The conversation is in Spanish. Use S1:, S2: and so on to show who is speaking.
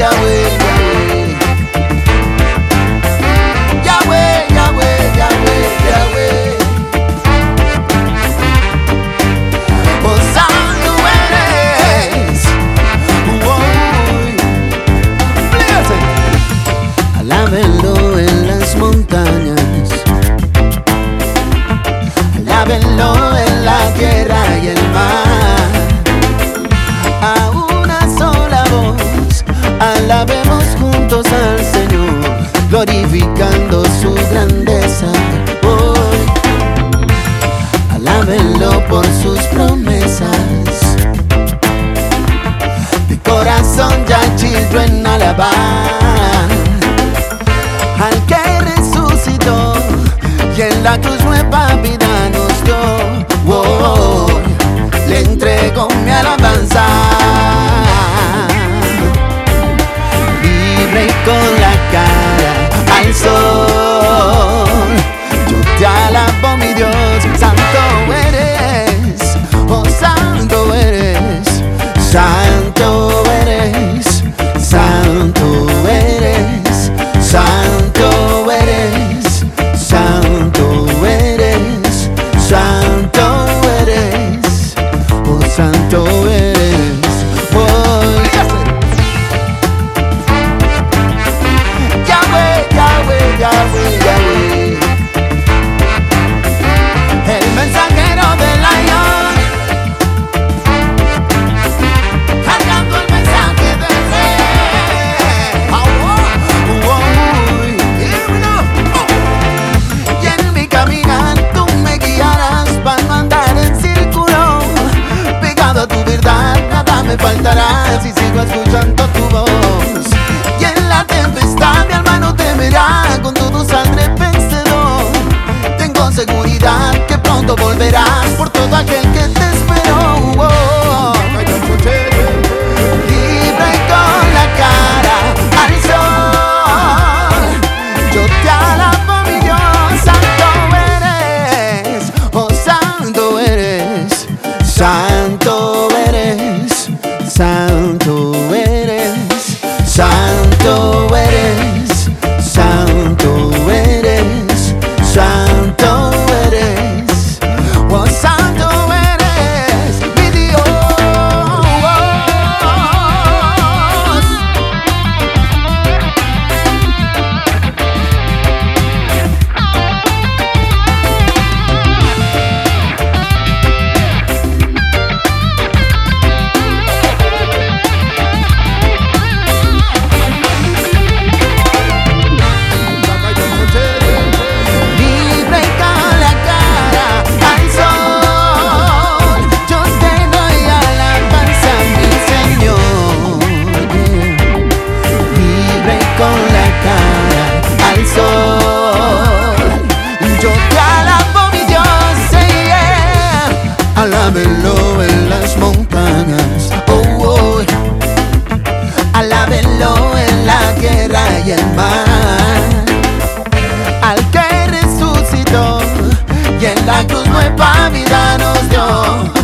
S1: Yahweh, Yahweh. Yahweh, Yahweh, Yahweh, Yahweh. Pues santo eres. Oh, Alábenlo en las montañas. Alábenlo en la tierra y el mar. por sus promesas. Mi corazón ya chilló en alabar al que resucitó y en la cruz nueva vida. Cristo. la cruz nueva vida nos dio.